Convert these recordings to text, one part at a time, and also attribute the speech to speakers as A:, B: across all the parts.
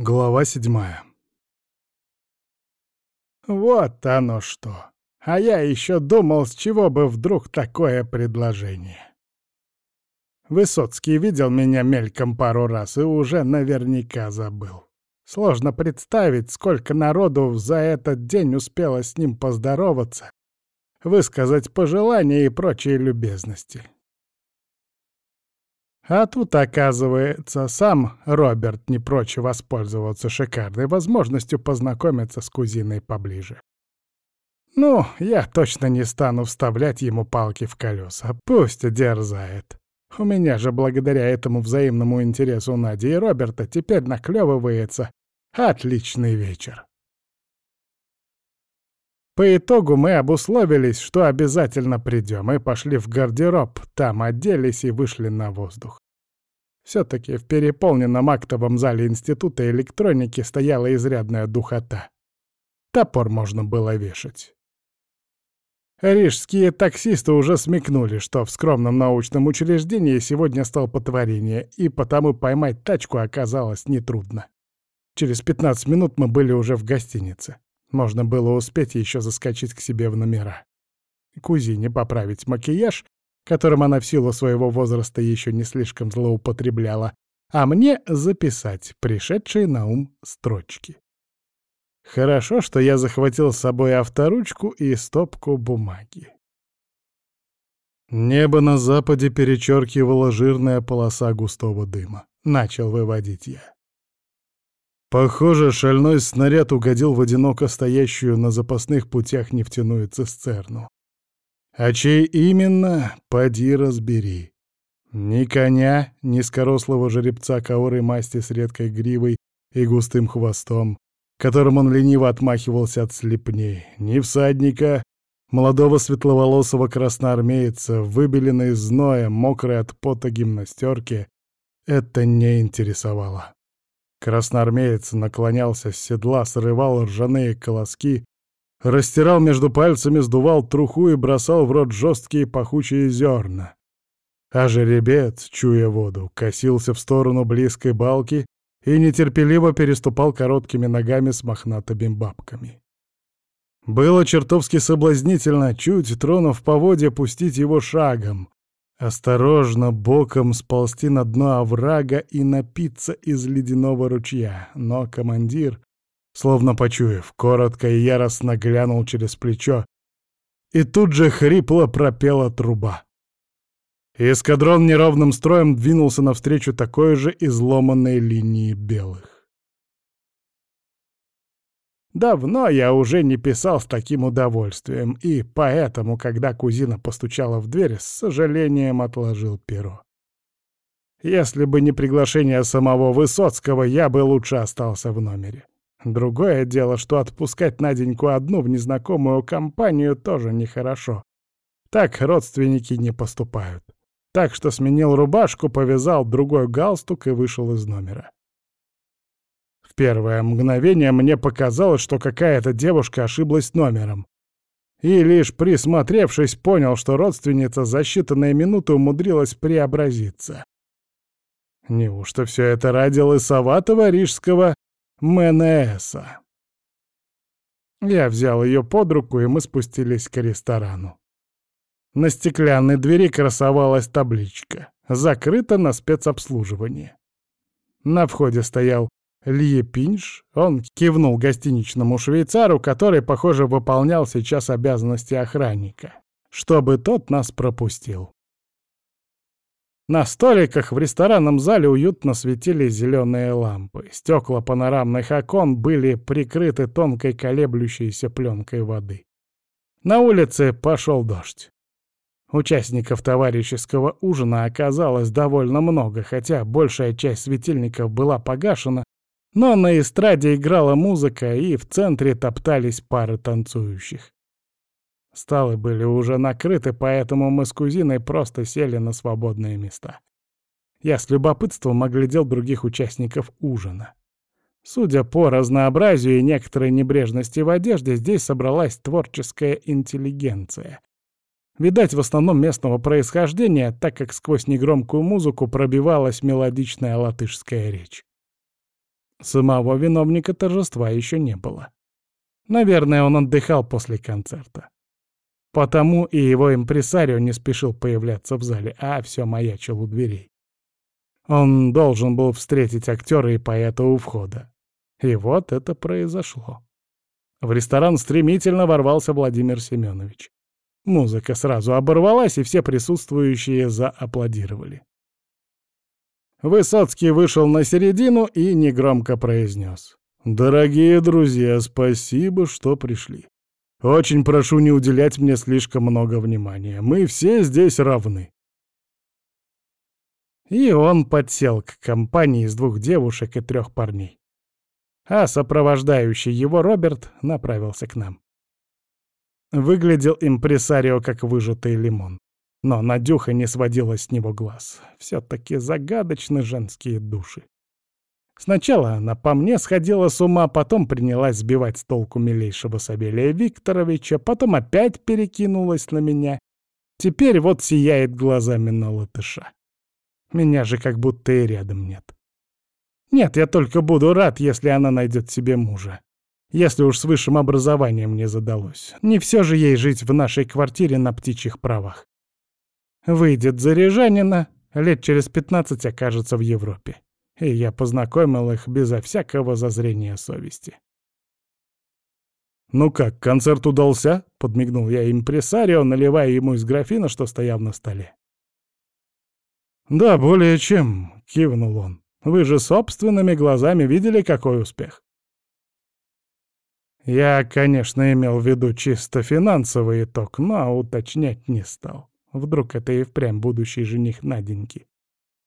A: Глава седьмая. Вот оно что. А я еще думал, с чего бы вдруг такое предложение. Высоцкий видел меня мельком пару раз и уже наверняка забыл. Сложно представить, сколько народу за этот день успело с ним поздороваться, высказать пожелания и прочие любезности. А тут, оказывается, сам Роберт не прочь воспользоваться шикарной возможностью познакомиться с кузиной поближе. Ну, я точно не стану вставлять ему палки в колеса, пусть дерзает. У меня же благодаря этому взаимному интересу Нади и Роберта теперь наклевывается отличный вечер. По итогу мы обусловились, что обязательно придем, и пошли в гардероб, там оделись и вышли на воздух. Все-таки в переполненном актовом зале Института электроники стояла изрядная духота. Топор можно было вешать. Рижские таксисты уже смекнули, что в скромном научном учреждении сегодня столпотворение, и потому поймать тачку оказалось нетрудно. Через 15 минут мы были уже в гостинице. Можно было успеть еще заскочить к себе в номера. Кузине поправить макияж, которым она в силу своего возраста еще не слишком злоупотребляла, а мне записать пришедшие на ум строчки. Хорошо, что я захватил с собой авторучку и стопку бумаги. Небо на западе перечеркивала жирная полоса густого дыма. Начал выводить я. Похоже, шальной снаряд угодил в одиноко стоящую на запасных путях нефтяную цистерну. А чей именно, поди разбери. Ни коня, ни скорослого жеребца каорой масти с редкой гривой и густым хвостом, которым он лениво отмахивался от слепней, ни всадника, молодого светловолосого красноармейца, выбеленный зноем, мокрый от пота гимнастерки, это не интересовало. Красноармеец наклонялся с седла, срывал ржаные колоски, растирал между пальцами, сдувал труху и бросал в рот жесткие пахучие зерна. А жеребец, чуя воду, косился в сторону близкой балки и нетерпеливо переступал короткими ногами с мохнатыми бабками. Было чертовски соблазнительно, чуть тронув поводья, пустить его шагом, Осторожно боком сползти на дно оврага и напиться из ледяного ручья, но командир, словно почуяв, коротко и яростно глянул через плечо, и тут же хрипло пропела труба. Эскадрон неровным строем двинулся навстречу такой же изломанной линии белых. Давно я уже не писал с таким удовольствием, и поэтому, когда кузина постучала в дверь, с сожалением отложил перо. Если бы не приглашение самого Высоцкого, я бы лучше остался в номере. Другое дело, что отпускать Наденьку одну в незнакомую компанию тоже нехорошо. Так родственники не поступают. Так что сменил рубашку, повязал другой галстук и вышел из номера первое мгновение мне показалось, что какая-то девушка ошиблась номером. И лишь присмотревшись, понял, что родственница за считанные минуты умудрилась преобразиться. Неужто все это ради лысоватого рижского МНСа? Я взял ее под руку, и мы спустились к ресторану. На стеклянной двери красовалась табличка «Закрыто на спецобслуживание». На входе стоял Льепинш, он кивнул гостиничному швейцару, который, похоже, выполнял сейчас обязанности охранника, чтобы тот нас пропустил. На столиках в ресторанном зале уютно светили зеленые лампы. Стекла панорамных окон были прикрыты тонкой колеблющейся пленкой воды. На улице пошел дождь. Участников товарищеского ужина оказалось довольно много, хотя большая часть светильников была погашена, но на эстраде играла музыка, и в центре топтались пары танцующих. Столы были уже накрыты, поэтому мы с кузиной просто сели на свободные места. Я с любопытством оглядел других участников ужина. Судя по разнообразию и некоторой небрежности в одежде, здесь собралась творческая интеллигенция. Видать, в основном местного происхождения, так как сквозь негромкую музыку пробивалась мелодичная латышская речь. Самого виновника торжества еще не было. Наверное, он отдыхал после концерта. Потому и его импресарио не спешил появляться в зале, а все маячил у дверей. Он должен был встретить актера и поэта у входа. И вот это произошло. В ресторан стремительно ворвался Владимир Семенович. Музыка сразу оборвалась, и все присутствующие зааплодировали. Высоцкий вышел на середину и негромко произнес. «Дорогие друзья, спасибо, что пришли. Очень прошу не уделять мне слишком много внимания. Мы все здесь равны». И он подсел к компании из двух девушек и трех парней. А сопровождающий его Роберт направился к нам. Выглядел импресарио как выжатый лимон. Но Надюха не сводила с него глаз. Все-таки загадочны женские души. Сначала она по мне сходила с ума, потом принялась сбивать с толку милейшего Савелия Викторовича, потом опять перекинулась на меня. Теперь вот сияет глазами на латыша. Меня же как будто и рядом нет. Нет, я только буду рад, если она найдет себе мужа. Если уж с высшим образованием не задалось. Не все же ей жить в нашей квартире на птичьих правах. Выйдет за рижанина, лет через пятнадцать окажется в Европе. И я познакомил их безо всякого зазрения совести. «Ну как, концерт удался?» — подмигнул я импресарио, наливая ему из графина, что стоял на столе. «Да, более чем», — кивнул он. «Вы же собственными глазами видели, какой успех. Я, конечно, имел в виду чисто финансовый итог, но уточнять не стал. Вдруг это и впрямь будущий жених Наденьки.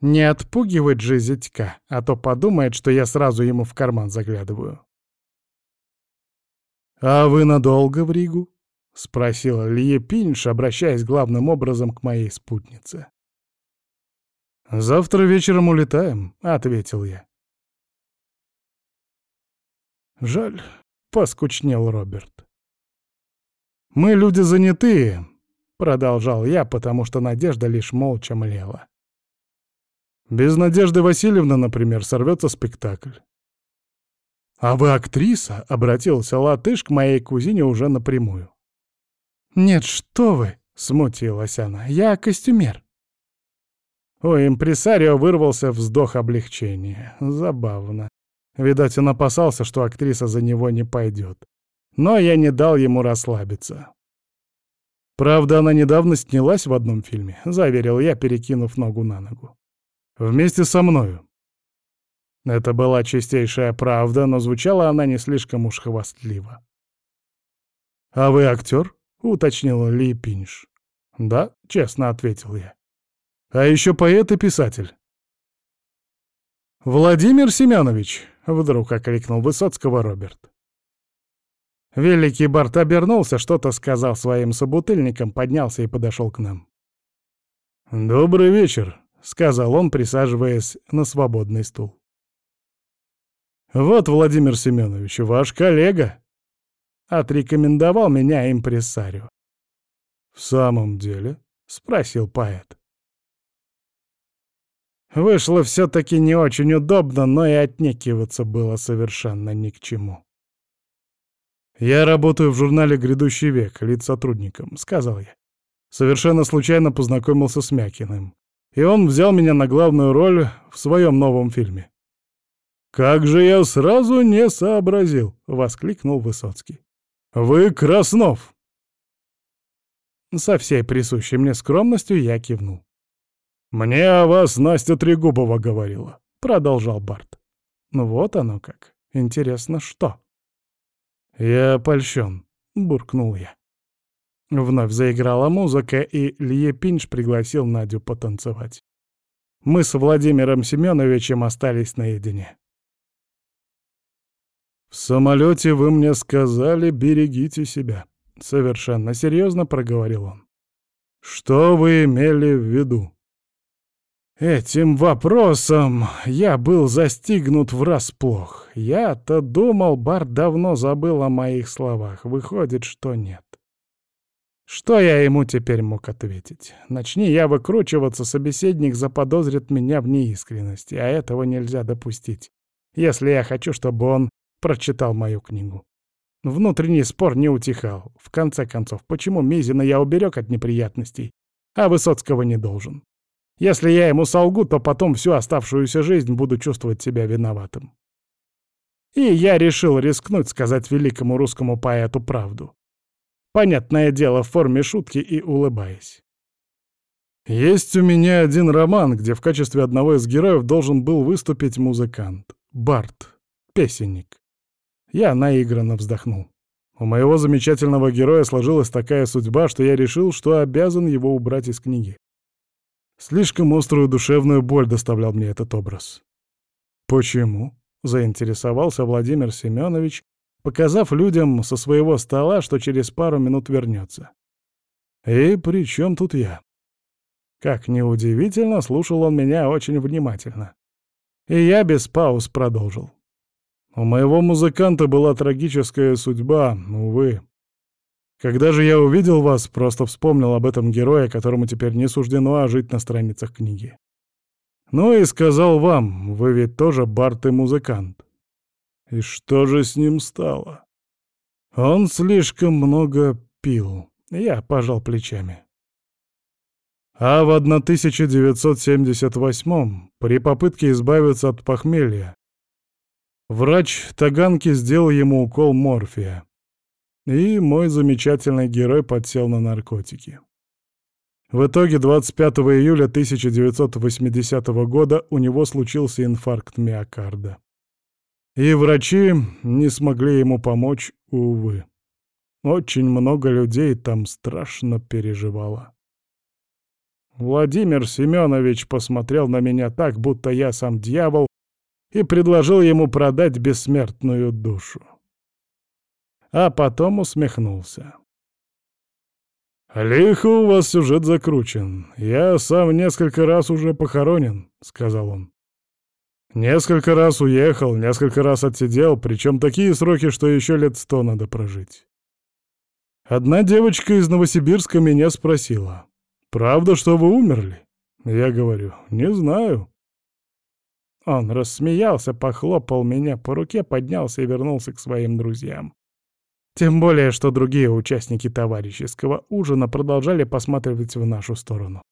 A: Не отпугивать же зятька, а то подумает, что я сразу ему в карман заглядываю. «А вы надолго в Ригу?» — спросила Лия Пинш, обращаясь главным образом к моей спутнице. «Завтра вечером улетаем», — ответил я. «Жаль, — поскучнел Роберт. «Мы люди занятые», — продолжал я, потому что Надежда лишь молча млела. «Без Надежды Васильевны, например, сорвется спектакль». «А вы актриса?» — обратился латыш к моей кузине уже напрямую. «Нет, что вы!» — смутилась она. «Я костюмер». У импресарио вырвался вздох облегчения. Забавно. Видать, он опасался, что актриса за него не пойдет. Но я не дал ему расслабиться. Правда, она недавно снялась в одном фильме, заверил я, перекинув ногу на ногу. Вместе со мною. Это была чистейшая правда, но звучала она не слишком уж хвастливо. «А вы актер?» — уточнил Ли Пинш. «Да», — честно ответил я. «А еще поэт и писатель». «Владимир Семенович!» — вдруг окликнул Высоцкого Роберт. Великий Барт обернулся, что-то сказал своим собутыльникам, поднялся и подошел к нам. «Добрый вечер», — сказал он, присаживаясь на свободный стул. «Вот, Владимир Семенович, ваш коллега», — отрекомендовал меня импрессарио. «В самом деле?» — спросил поэт. Вышло все-таки не очень удобно, но и отнекиваться было совершенно ни к чему. «Я работаю в журнале «Грядущий век», лиц-сотрудником», — сказал я. Совершенно случайно познакомился с Мякиным. И он взял меня на главную роль в своем новом фильме. «Как же я сразу не сообразил!» — воскликнул Высоцкий. «Вы Краснов!» Со всей присущей мне скромностью я кивнул. «Мне о вас Настя Трегубова говорила», — продолжал Барт. «Ну вот оно как. Интересно, что?» «Я польщен», — буркнул я. Вновь заиграла музыка, и Лье Пинч пригласил Надю потанцевать. Мы с Владимиром Семеновичем остались наедине. «В самолете вы мне сказали, берегите себя», — совершенно серьезно проговорил он. «Что вы имели в виду?» Этим вопросом я был застигнут врасплох. Я-то думал, Барт давно забыл о моих словах. Выходит, что нет. Что я ему теперь мог ответить? Начни я выкручиваться, собеседник заподозрит меня в неискренности, а этого нельзя допустить. если я хочу, чтобы он прочитал мою книгу. Внутренний спор не утихал. В конце концов, почему Мизина я уберег от неприятностей, а Высоцкого не должен? Если я ему солгу, то потом всю оставшуюся жизнь буду чувствовать себя виноватым. И я решил рискнуть сказать великому русскому поэту правду. Понятное дело, в форме шутки и улыбаясь. Есть у меня один роман, где в качестве одного из героев должен был выступить музыкант. Барт. Песенник. Я наигранно вздохнул. У моего замечательного героя сложилась такая судьба, что я решил, что обязан его убрать из книги. Слишком острую душевную боль доставлял мне этот образ. «Почему?» — заинтересовался Владимир Семенович, показав людям со своего стола, что через пару минут вернется. «И при чем тут я?» Как неудивительно, слушал он меня очень внимательно. И я без пауз продолжил. У моего музыканта была трагическая судьба, увы. Когда же я увидел вас, просто вспомнил об этом герое, которому теперь не суждено жить на страницах книги. Ну и сказал вам, вы ведь тоже бард и музыкант. И что же с ним стало? Он слишком много пил. Я пожал плечами. А в 1978 при попытке избавиться от похмелья врач Таганки сделал ему укол морфия. И мой замечательный герой подсел на наркотики. В итоге 25 июля 1980 года у него случился инфаркт миокарда. И врачи не смогли ему помочь, увы. Очень много людей там страшно переживало. Владимир Семенович посмотрел на меня так, будто я сам дьявол, и предложил ему продать бессмертную душу. А потом усмехнулся. «Лихо у вас сюжет закручен. Я сам несколько раз уже похоронен», — сказал он. «Несколько раз уехал, несколько раз отсидел, причем такие сроки, что еще лет сто надо прожить». Одна девочка из Новосибирска меня спросила, «Правда, что вы умерли?» Я говорю, «Не знаю». Он рассмеялся, похлопал меня по руке, поднялся и вернулся к своим друзьям. Тем более, что другие участники товарищеского ужина продолжали посматривать в нашу сторону.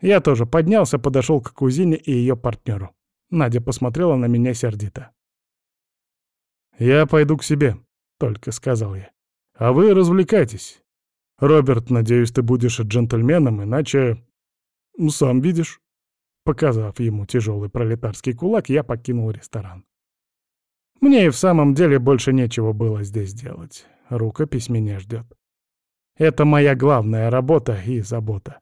A: Я тоже поднялся, подошел к кузине и ее партнеру. Надя посмотрела на меня сердито. «Я пойду к себе», — только сказал я. «А вы развлекайтесь. «Роберт, надеюсь, ты будешь джентльменом, иначе... сам видишь». Показав ему тяжелый пролетарский кулак, я покинул ресторан. Мне и в самом деле больше нечего было здесь делать. Рукопись меня ждет. Это моя главная работа и забота.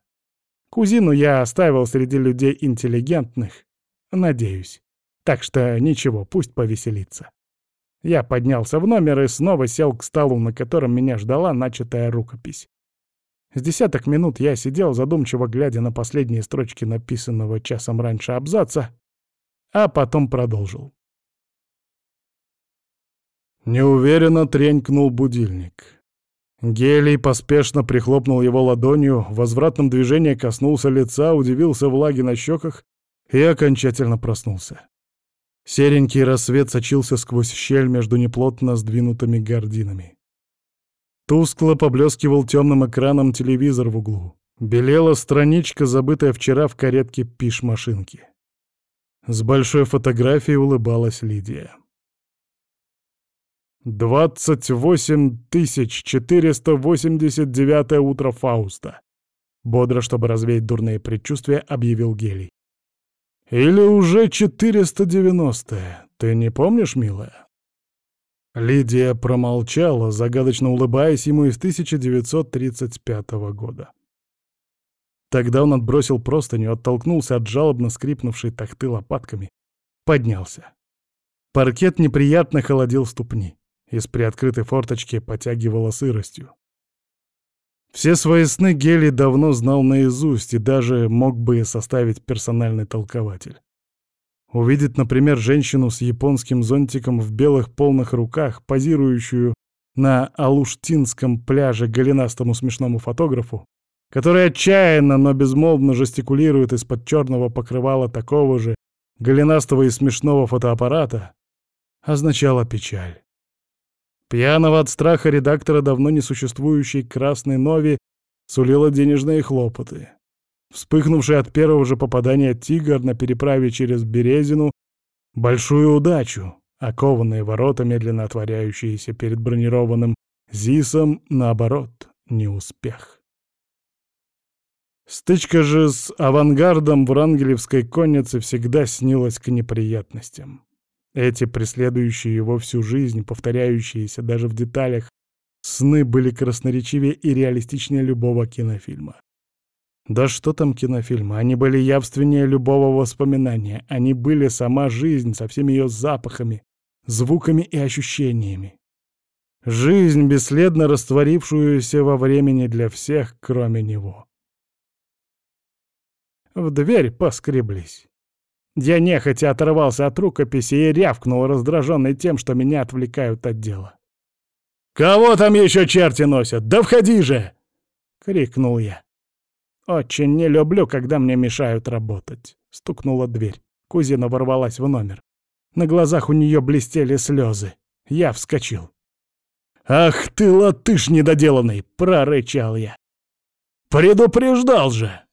A: Кузину я оставил среди людей интеллигентных, надеюсь. Так что ничего, пусть повеселится. Я поднялся в номер и снова сел к столу, на котором меня ждала начатая рукопись. С десяток минут я сидел, задумчиво глядя на последние строчки написанного часом раньше абзаца, а потом продолжил. Неуверенно тренькнул будильник. Гелий поспешно прихлопнул его ладонью, в возвратном движении коснулся лица, удивился влаги на щеках и окончательно проснулся. Серенький рассвет сочился сквозь щель между неплотно сдвинутыми гординами. Тускло поблескивал темным экраном телевизор в углу. Белела страничка, забытая вчера в каретке пиш-машинки. С большой фотографией улыбалась Лидия. «Двадцать восемь тысяч четыреста восемьдесят девятое утро Фауста», — бодро, чтобы развеять дурные предчувствия, объявил Гелий. Или уже 490-е. Ты не помнишь, милая?» Лидия промолчала, загадочно улыбаясь ему из 1935 года. Тогда он отбросил простыню, оттолкнулся от жалобно скрипнувшей тахты лопатками, поднялся. Паркет неприятно холодил ступни. Из приоткрытой форточки потягивало сыростью. Все свои сны Гели давно знал наизусть и даже мог бы составить персональный толкователь. Увидеть, например, женщину с японским зонтиком в белых полных руках, позирующую на Алуштинском пляже голенастому смешному фотографу, который отчаянно, но безмолвно жестикулирует из-под черного покрывала такого же голенастого и смешного фотоаппарата, означала печаль. Пьяного от страха редактора давно несуществующей «Красной Нови» сулила денежные хлопоты. Вспыхнувший от первого же попадания «Тигр» на переправе через Березину — большую удачу, окованные ворота, медленно отворяющиеся перед бронированным ЗИСом, наоборот, неуспех. Стычка же с авангардом врангелевской конницы всегда снилась к неприятностям. Эти преследующие его всю жизнь, повторяющиеся даже в деталях, сны были красноречивее и реалистичнее любого кинофильма. Да что там кинофильма, они были явственнее любого воспоминания, они были сама жизнь со всеми ее запахами, звуками и ощущениями. Жизнь, бесследно растворившуюся во времени для всех, кроме него. В дверь поскреблись. Я нехотя оторвался от рукописи и рявкнул, раздраженный тем, что меня отвлекают от дела. «Кого там еще черти носят? Да входи же!» — крикнул я. «Очень не люблю, когда мне мешают работать», — стукнула дверь. Кузина ворвалась в номер. На глазах у нее блестели слезы. Я вскочил. «Ах ты, латыш недоделанный!» — прорычал я. «Предупреждал же!»